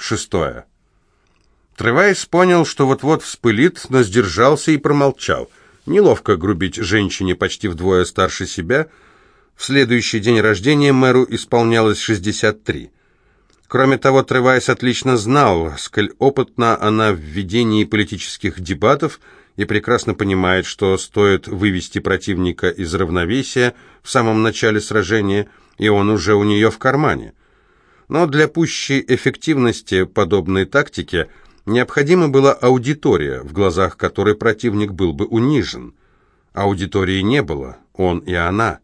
Шестое. Тревайс понял, что вот-вот вспылит, но сдержался и промолчал. Неловко грубить женщине почти вдвое старше себя. В следующий день рождения мэру исполнялось 63. Кроме того, Тревайс отлично знал, сколь опытна она в ведении политических дебатов и прекрасно понимает, что стоит вывести противника из равновесия в самом начале сражения, и он уже у нее в кармане. Но для пущей эффективности подобной тактики – Необходима была аудитория, в глазах которой противник был бы унижен. Аудитории не было, он и она.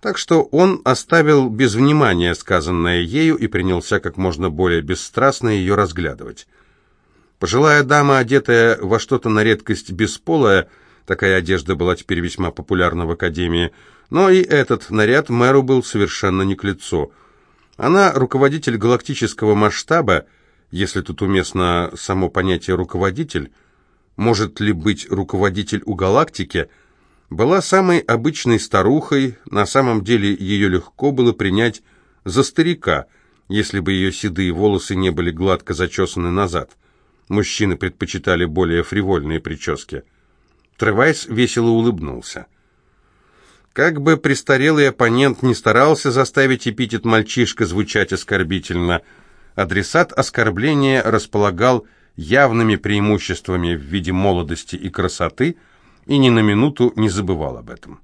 Так что он оставил без внимания сказанное ею и принялся как можно более бесстрастно ее разглядывать. Пожилая дама, одетая во что-то на редкость бесполое, такая одежда была теперь весьма популярна в Академии, но и этот наряд мэру был совершенно не к лицу. Она руководитель галактического масштаба, если тут уместно само понятие «руководитель», может ли быть руководитель у галактики, была самой обычной старухой, на самом деле ее легко было принять за старика, если бы ее седые волосы не были гладко зачесаны назад. Мужчины предпочитали более фривольные прически. Тревайс весело улыбнулся. Как бы престарелый оппонент не старался заставить эпитет «мальчишка» звучать оскорбительно – адресат оскорбления располагал явными преимуществами в виде молодости и красоты и ни на минуту не забывал об этом.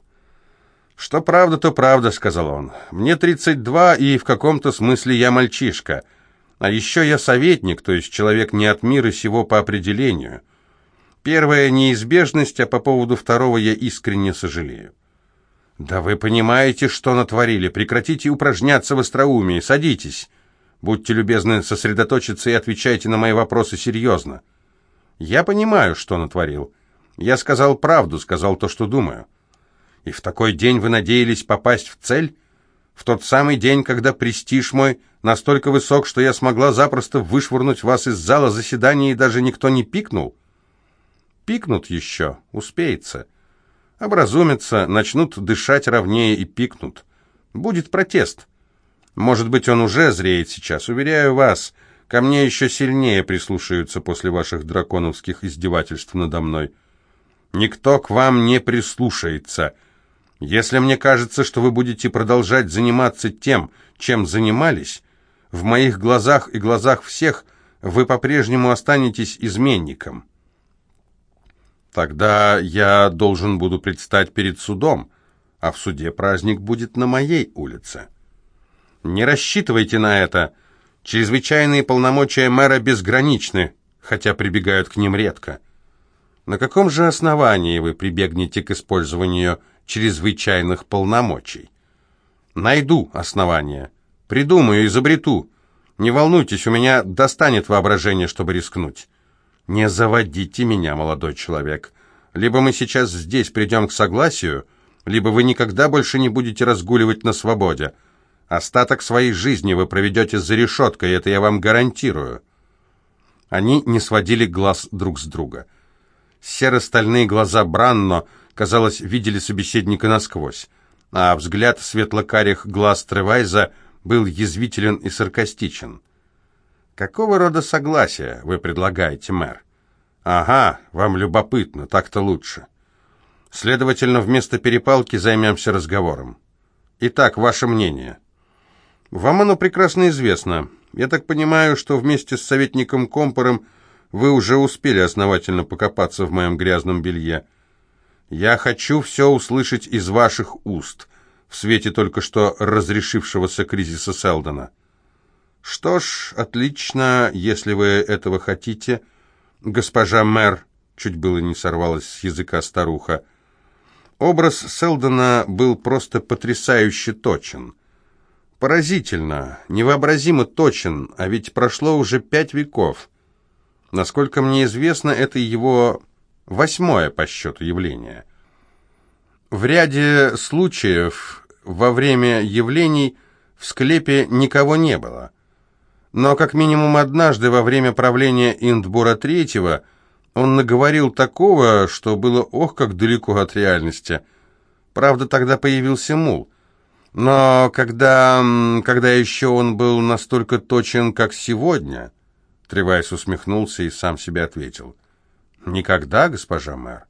«Что правда, то правда», — сказал он. «Мне 32, и в каком-то смысле я мальчишка. А еще я советник, то есть человек не от мира сего по определению. Первая неизбежность, а по поводу второго я искренне сожалею». «Да вы понимаете, что натворили. Прекратите упражняться в остроумии. Садитесь». Будьте любезны сосредоточиться и отвечайте на мои вопросы серьезно. Я понимаю, что натворил. Я сказал правду, сказал то, что думаю. И в такой день вы надеялись попасть в цель? В тот самый день, когда престиж мой настолько высок, что я смогла запросто вышвырнуть вас из зала заседания, и даже никто не пикнул? Пикнут еще, успеется. Образумятся, начнут дышать ровнее и пикнут. Будет протест. Может быть, он уже зреет сейчас. Уверяю вас, ко мне еще сильнее прислушаются после ваших драконовских издевательств надо мной. Никто к вам не прислушается. Если мне кажется, что вы будете продолжать заниматься тем, чем занимались, в моих глазах и глазах всех вы по-прежнему останетесь изменником. Тогда я должен буду предстать перед судом, а в суде праздник будет на моей улице. Не рассчитывайте на это. Чрезвычайные полномочия мэра безграничны, хотя прибегают к ним редко. На каком же основании вы прибегнете к использованию чрезвычайных полномочий? Найду основания. Придумаю, изобрету. Не волнуйтесь, у меня достанет воображение, чтобы рискнуть. Не заводите меня, молодой человек. Либо мы сейчас здесь придем к согласию, либо вы никогда больше не будете разгуливать на свободе. Остаток своей жизни вы проведете за решеткой, это я вам гарантирую». Они не сводили глаз друг с друга. Серо-стальные глаза Бранно, казалось, видели собеседника насквозь, а взгляд светло-карих глаз Тревайза был язвителен и саркастичен. «Какого рода согласие вы предлагаете, мэр?» «Ага, вам любопытно, так-то лучше. Следовательно, вместо перепалки займемся разговором. Итак, ваше мнение». Вам оно прекрасно известно. Я так понимаю, что вместе с советником Компором вы уже успели основательно покопаться в моем грязном белье. Я хочу все услышать из ваших уст, в свете только что разрешившегося кризиса Селдона. Что ж, отлично, если вы этого хотите. Госпожа мэр, чуть было не сорвалась с языка старуха. Образ Селдона был просто потрясающе точен. Поразительно, невообразимо точен, а ведь прошло уже пять веков. Насколько мне известно, это его восьмое по счету явление. В ряде случаев во время явлений в склепе никого не было. Но как минимум однажды во время правления Индбура III он наговорил такого, что было ох как далеко от реальности. Правда, тогда появился мул – Но когда, когда еще он был настолько точен, как сегодня, Тревайс усмехнулся и сам себе ответил. Никогда, госпожа мэр.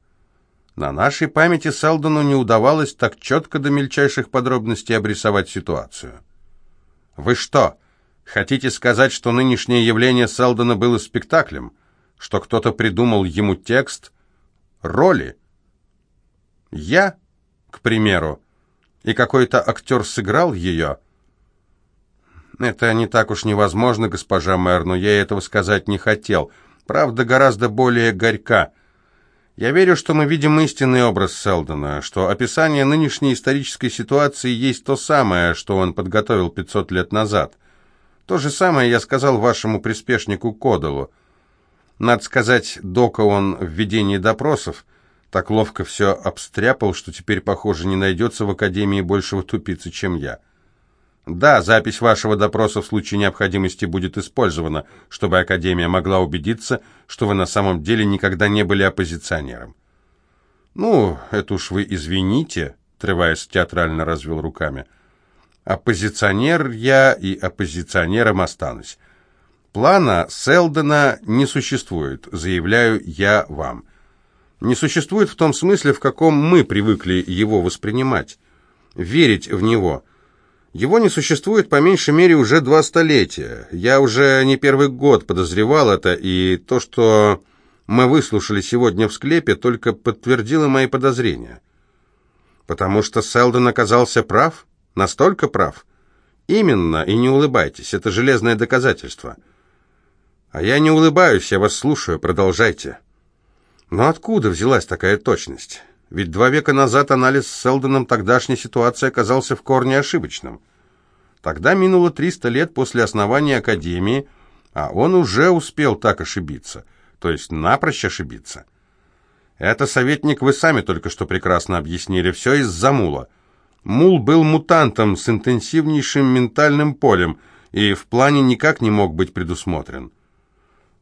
На нашей памяти Селдону не удавалось так четко до мельчайших подробностей обрисовать ситуацию. Вы что, хотите сказать, что нынешнее явление Селдона было спектаклем? Что кто-то придумал ему текст, роли? Я, к примеру, и какой-то актер сыграл ее. Это не так уж невозможно, госпожа мэр, но я этого сказать не хотел. Правда, гораздо более горька. Я верю, что мы видим истинный образ Селдона, что описание нынешней исторической ситуации есть то самое, что он подготовил 500 лет назад. То же самое я сказал вашему приспешнику Кодалу. Надо сказать, Дока он в ведении допросов так ловко все обстряпал, что теперь, похоже, не найдется в Академии большего тупицы, чем я. Да, запись вашего допроса в случае необходимости будет использована, чтобы Академия могла убедиться, что вы на самом деле никогда не были оппозиционером. Ну, это уж вы извините, Тревайс театрально развел руками. Оппозиционер я и оппозиционером останусь. Плана Селдена не существует, заявляю я вам не существует в том смысле, в каком мы привыкли его воспринимать, верить в него. Его не существует по меньшей мере уже два столетия. Я уже не первый год подозревал это, и то, что мы выслушали сегодня в склепе, только подтвердило мои подозрения. Потому что Селдон оказался прав, настолько прав. Именно, и не улыбайтесь, это железное доказательство. А я не улыбаюсь, я вас слушаю, продолжайте. Но откуда взялась такая точность? Ведь два века назад анализ с Селдоном тогдашней ситуации оказался в корне ошибочным. Тогда минуло 300 лет после основания Академии, а он уже успел так ошибиться, то есть напрочь ошибиться. Это, советник, вы сами только что прекрасно объяснили, все из-за Мула. Мул был мутантом с интенсивнейшим ментальным полем и в плане никак не мог быть предусмотрен.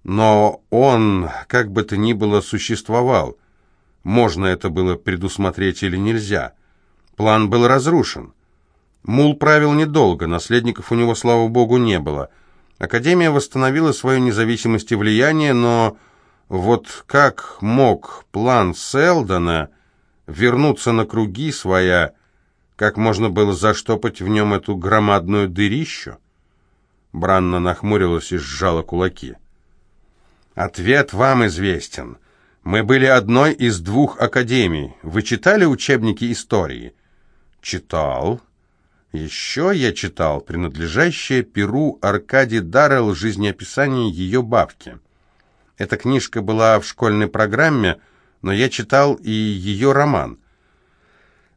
Но он, как бы то ни было, существовал. Можно это было предусмотреть или нельзя. План был разрушен. Мул правил недолго, наследников у него, слава богу, не было. Академия восстановила свою независимость и влияние, но вот как мог план Селдона вернуться на круги своя, как можно было заштопать в нем эту громадную дырищу? Бранна нахмурилась и сжала кулаки. Ответ вам известен. Мы были одной из двух академий. Вы читали учебники истории? Читал. Еще я читал принадлежащее Перу Аркади Даррелл жизнеописание ее бабки. Эта книжка была в школьной программе, но я читал и ее роман.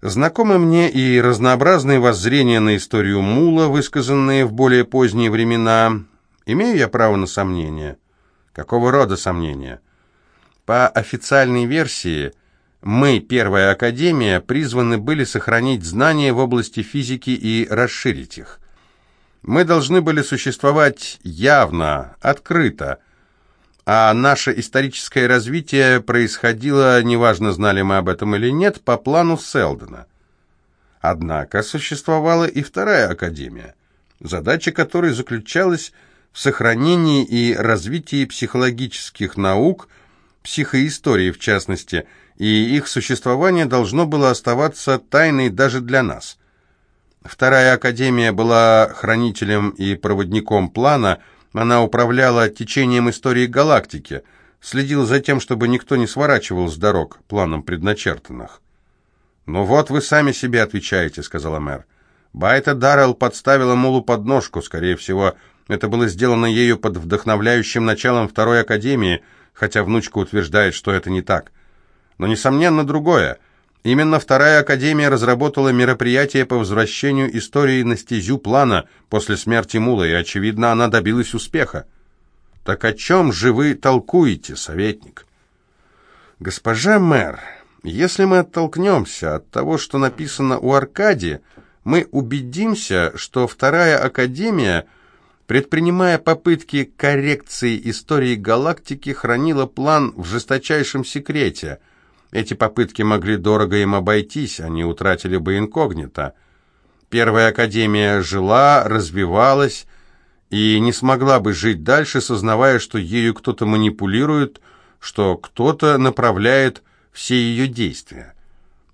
Знакомы мне и разнообразные воззрения на историю Мула, высказанные в более поздние времена. Имею я право на сомнения? Какого рода сомнения? По официальной версии, мы, Первая Академия, призваны были сохранить знания в области физики и расширить их. Мы должны были существовать явно, открыто, а наше историческое развитие происходило, неважно, знали мы об этом или нет, по плану Селдона. Однако существовала и Вторая Академия, задача которой заключалась в сохранении и развитии психологических наук, психоистории в частности, и их существование должно было оставаться тайной даже для нас. Вторая академия была хранителем и проводником плана, она управляла течением истории галактики, следила за тем, чтобы никто не сворачивал с дорог планом предначертанных. «Ну вот вы сами себе отвечаете», — сказала мэр. Байта Даррелл подставила Мулу подножку, скорее всего, — это было сделано ею под вдохновляющим началом Второй Академии, хотя внучка утверждает, что это не так. Но, несомненно, другое. Именно Вторая Академия разработала мероприятие по возвращению истории на стезю плана после смерти Мула, и, очевидно, она добилась успеха. Так о чем же вы толкуете, советник? Госпожа мэр, если мы оттолкнемся от того, что написано у Аркадии, мы убедимся, что Вторая Академия – предпринимая попытки коррекции истории галактики, хранила план в жесточайшем секрете. Эти попытки могли дорого им обойтись, они утратили бы инкогнито. Первая академия жила, развивалась и не смогла бы жить дальше, сознавая, что ею кто-то манипулирует, что кто-то направляет все ее действия.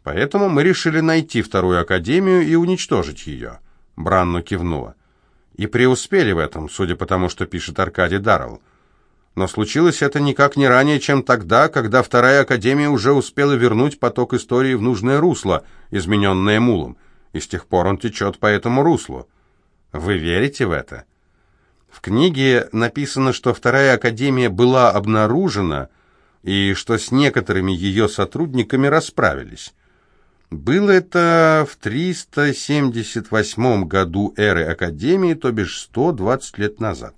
Поэтому мы решили найти вторую академию и уничтожить ее. Бранну кивнула. И преуспели в этом, судя по тому, что пишет Аркадий Даррелл. Но случилось это никак не ранее, чем тогда, когда Вторая Академия уже успела вернуть поток истории в нужное русло, измененное Мулом, и с тех пор он течет по этому руслу. Вы верите в это? В книге написано, что Вторая Академия была обнаружена, и что с некоторыми ее сотрудниками расправились. Было это в 378 году эры Академии, то бишь 120 лет назад.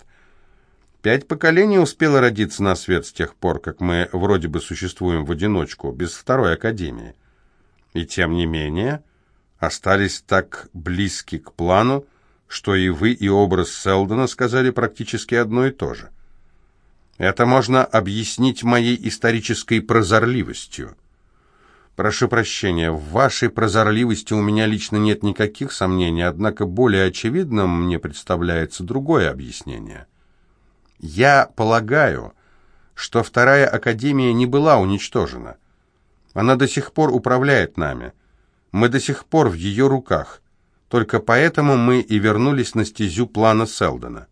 Пять поколений успело родиться на свет с тех пор, как мы вроде бы существуем в одиночку, без второй академии. И тем не менее, остались так близки к плану, что и вы, и образ Селдона сказали практически одно и то же. Это можно объяснить моей исторической прозорливостью. Прошу прощения, в вашей прозорливости у меня лично нет никаких сомнений, однако более очевидным мне представляется другое объяснение – я полагаю, что вторая академия не была уничтожена. Она до сих пор управляет нами. Мы до сих пор в ее руках. Только поэтому мы и вернулись на стезю плана Селдона.